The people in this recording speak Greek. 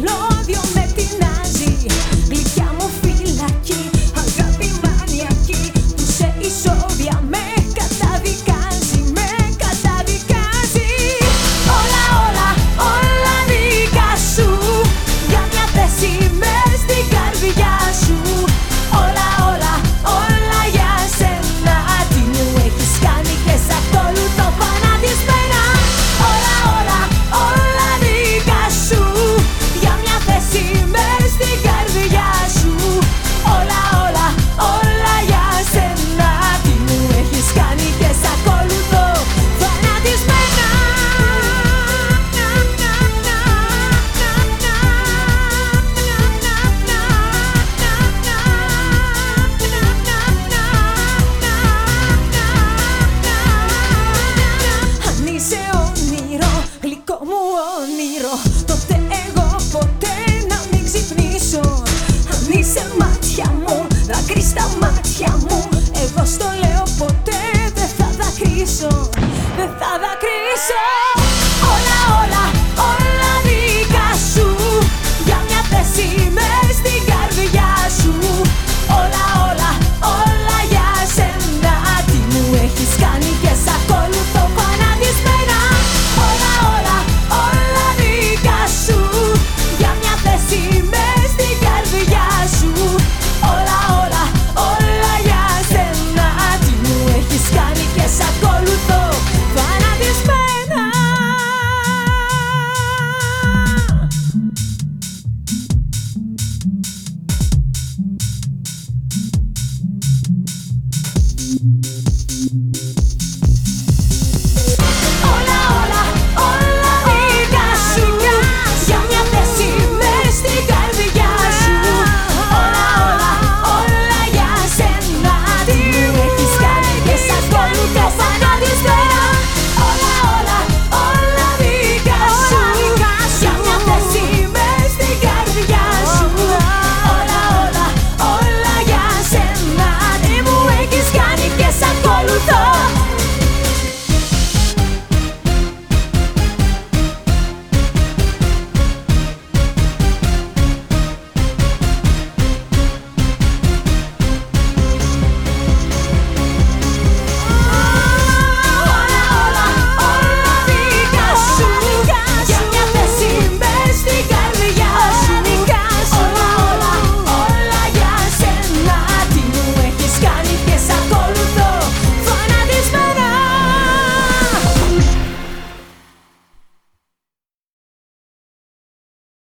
μελόδιο με μου φυλακή, αγάπη μανιακή Που σε ισόβια με